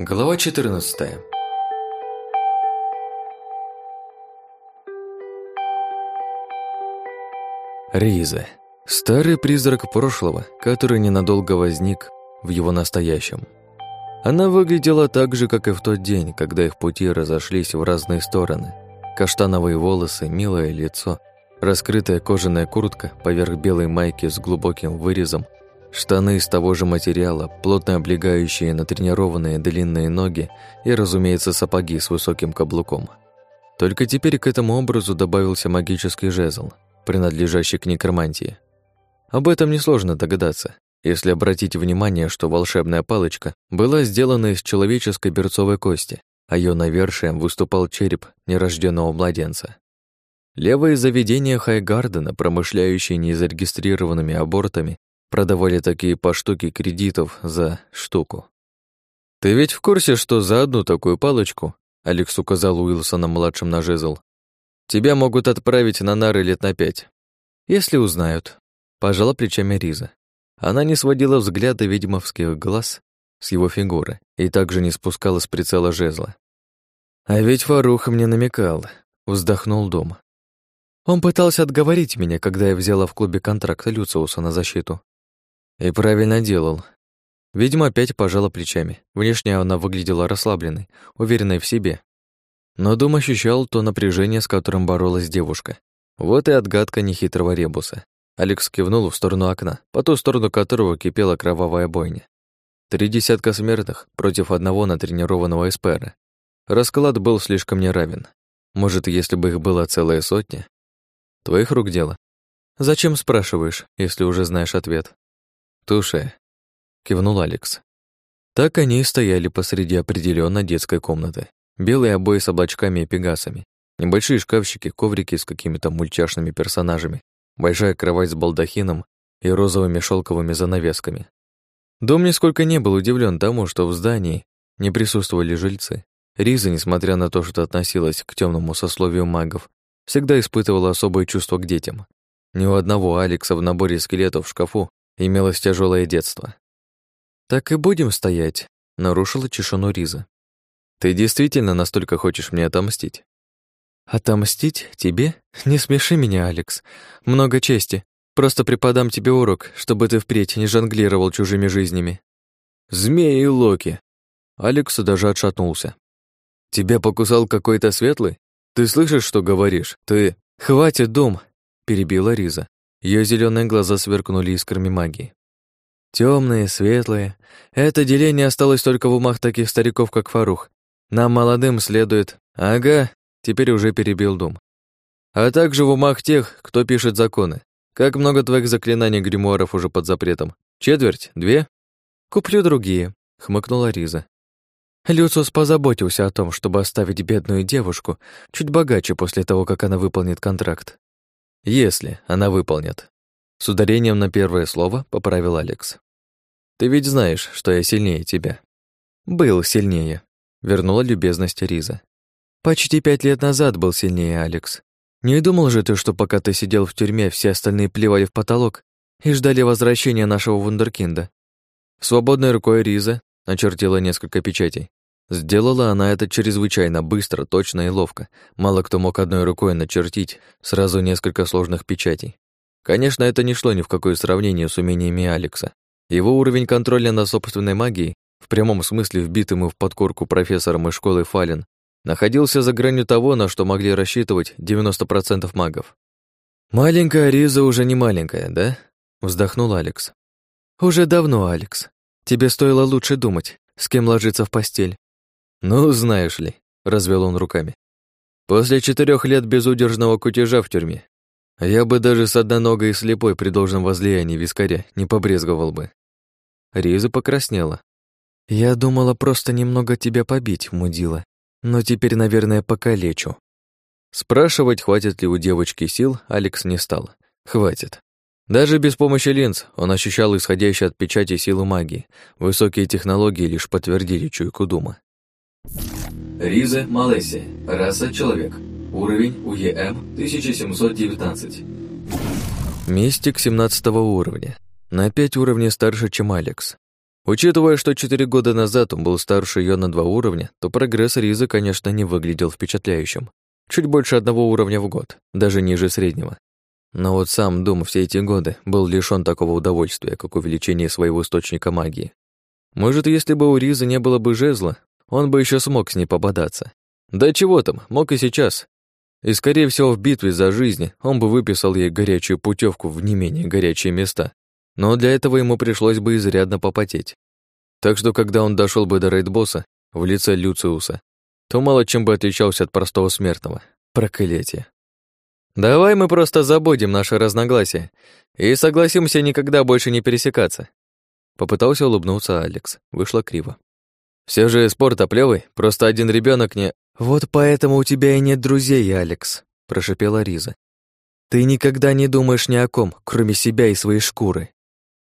Глава 14 Риза. Старый призрак прошлого, который ненадолго возник в его настоящем. Она выглядела так же, как и в тот день, когда их пути разошлись в разные стороны. Каштановые волосы, милое лицо, раскрытая кожаная куртка поверх белой майки с глубоким вырезом Штаны из того же материала, плотно облегающие натренированные длинные ноги и, разумеется, сапоги с высоким каблуком. Только теперь к этому образу добавился магический жезл, принадлежащий к некромантии. Об этом несложно догадаться, если обратить внимание, что волшебная палочка была сделана из человеческой берцовой кости, а ее навершием выступал череп нерожденного младенца. Левые заведения Хайгардена, промышляющие незарегистрированными абортами, Продавали такие по штуке кредитов за штуку. «Ты ведь в курсе, что за одну такую палочку, Алекс указал Уилсона-младшим на жезл, тебя могут отправить на нары лет на пять, если узнают», — пожала плечами Риза. Она не сводила взгляда ведьмовских глаз с его фигуры и также не спускала с прицела жезла. «А ведь Фарух мне намекал», — вздохнул дом. Он пытался отговорить меня, когда я взяла в клубе контракт Люциуса на защиту. И правильно делал. Видимо, опять пожала плечами. Внешне она выглядела расслабленной, уверенной в себе. Но Дом ощущал то напряжение, с которым боролась девушка. Вот и отгадка нехитрого ребуса. Алекс кивнул в сторону окна, по ту сторону которого кипела кровавая бойня. Три десятка смертных против одного натренированного эспера. Расклад был слишком неравен. Может, если бы их было целая сотня? Твоих рук дело. Зачем спрашиваешь, если уже знаешь ответ? «Туше», — кивнул Алекс. Так они и стояли посреди определенно детской комнаты. Белые обои с облачками и пегасами, небольшие шкафчики, коврики с какими-то мультяшными персонажами, большая кровать с балдахином и розовыми шелковыми занавесками. Дом нисколько не был удивлен тому, что в здании не присутствовали жильцы. Риза, несмотря на то, что относилась к темному сословию магов, всегда испытывала особое чувство к детям. Ни у одного Алекса в наборе скелетов в шкафу Имелось тяжелое детство. «Так и будем стоять», — нарушила тишину Риза. «Ты действительно настолько хочешь мне отомстить?» «Отомстить? Тебе? Не смеши меня, Алекс. Много чести. Просто преподам тебе урок, чтобы ты впредь не жонглировал чужими жизнями». «Змеи и Локи!» Алекс даже отшатнулся. «Тебя покусал какой-то светлый? Ты слышишь, что говоришь? Ты...» «Хватит, дом!» — перебила Риза. Ее зеленые глаза сверкнули искрами магии. Темные, светлые. Это деление осталось только в умах таких стариков, как Фарух. Нам, молодым, следует... Ага, теперь уже перебил дом. А также в умах тех, кто пишет законы. Как много твоих заклинаний гримуаров уже под запретом? Четверть? Две? Куплю другие, хмыкнула Риза. Люциус позаботился о том, чтобы оставить бедную девушку чуть богаче после того, как она выполнит контракт. Если она выполнит. С ударением на первое слово поправил Алекс. Ты ведь знаешь, что я сильнее тебя. Был сильнее, вернула любезность Риза. Почти пять лет назад был сильнее, Алекс. Не думал же ты, что пока ты сидел в тюрьме, все остальные плевали в потолок и ждали возвращения нашего вундеркинда. Свободной рукой Риза очертила несколько печатей. Сделала она это чрезвычайно быстро, точно и ловко. Мало кто мог одной рукой начертить сразу несколько сложных печатей. Конечно, это не шло ни в какое сравнение с умениями Алекса. Его уровень контроля над собственной магией, в прямом смысле вбитым в подкорку профессором из школы Фален, находился за гранью того, на что могли рассчитывать 90% магов. «Маленькая Риза уже не маленькая, да?» — вздохнул Алекс. «Уже давно, Алекс. Тебе стоило лучше думать, с кем ложиться в постель. «Ну, знаешь ли», — развел он руками. «После четырех лет безудержного кутежа в тюрьме я бы даже с одноногой и слепой при должном возлиянии вискаря не побрезговал бы». Риза покраснела. «Я думала просто немного тебя побить, мудила, но теперь, наверное, покалечу». Спрашивать, хватит ли у девочки сил, Алекс не стал. Хватит. Даже без помощи линз он ощущал исходящие от печати силу магии. Высокие технологии лишь подтвердили чуйку Дума. Риза Малесси. Раса человек. Уровень УЕМ 1719. Мистик 17 уровня. На 5 уровней старше, чем Алекс. Учитывая, что четыре года назад он был старше ее на два уровня, то прогресс Ризы, конечно, не выглядел впечатляющим. Чуть больше одного уровня в год, даже ниже среднего. Но вот сам Дум все эти годы был лишён такого удовольствия, как увеличение своего источника магии. Может, если бы у Ризы не было бы жезла, он бы еще смог с ней попадаться. Да чего там, мог и сейчас. И, скорее всего, в битве за жизнь он бы выписал ей горячую путевку в не менее горячие места. Но для этого ему пришлось бы изрядно попотеть. Так что, когда он дошел бы до рейд-босса в лице Люциуса, то мало чем бы отличался от простого смертного. Проклятие. Давай мы просто забудем наши разногласия и согласимся никогда больше не пересекаться. Попытался улыбнуться Алекс. Вышло криво. Все же спорт оплевый, просто один ребенок не... Вот поэтому у тебя и нет друзей, Алекс, прошипела Риза. Ты никогда не думаешь ни о ком, кроме себя и своей шкуры.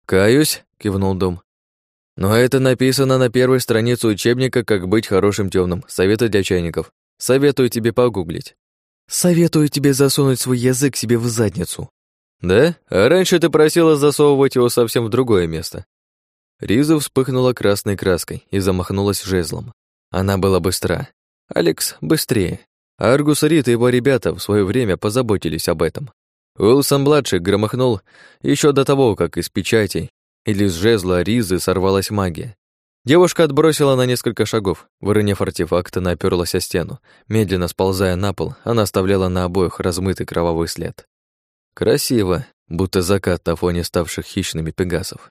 Каюсь, кивнул Дом. Но это написано на первой странице учебника «Как быть хорошим темным. Советы для чайников. Советую тебе погуглить. Советую тебе засунуть свой язык себе в задницу. Да? А раньше ты просила засовывать его совсем в другое место. Риза вспыхнула красной краской и замахнулась жезлом. Она была быстра. Алекс быстрее. Аргус Рид и его ребята в свое время позаботились об этом. Уилсон-младший громыхнул еще до того, как из печатей или с жезла Ризы сорвалась магия. Девушка отбросила на несколько шагов, выронив артефакт, она оперлась о стену. Медленно сползая на пол, она оставляла на обоих размытый кровавый след. Красиво, будто закат на фоне ставших хищными пегасов.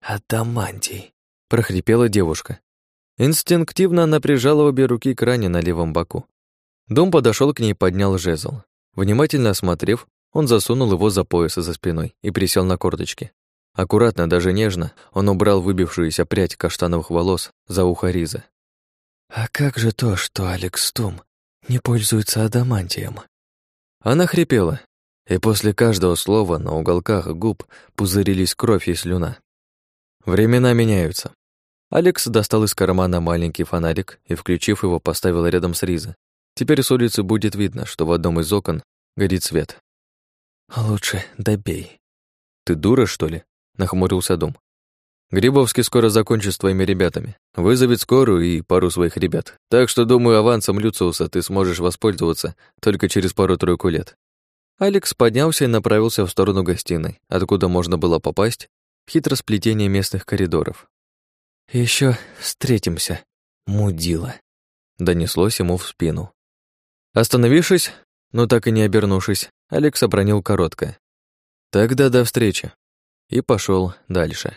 «Адамантий», — прохрипела девушка. Инстинктивно она прижала обе руки к ране на левом боку. Дом подошел к ней и поднял жезл. Внимательно осмотрев, он засунул его за пояс за спиной и присел на корточки. Аккуратно, даже нежно, он убрал выбившуюся прядь каштановых волос за ухо Риза. «А как же то, что Алекс Тум не пользуется адамантием?» Она хрипела, и после каждого слова на уголках губ пузырились кровь и слюна. Времена меняются. Алекс достал из кармана маленький фонарик и, включив его, поставил рядом с Риза. Теперь с улицы будет видно, что в одном из окон горит свет. «Лучше добей». «Ты дура, что ли?» нахмурился Дом. Грибовский скоро закончит с твоими ребятами. Вызовет скорую и пару своих ребят. Так что, думаю, авансом Люциуса ты сможешь воспользоваться только через пару-тройку лет. Алекс поднялся и направился в сторону гостиной, откуда можно было попасть хитросплетение местных коридоров. Еще встретимся, мудила», — донеслось ему в спину. Остановившись, но так и не обернувшись, Алекс обронил короткое. «Тогда до встречи» и пошел дальше.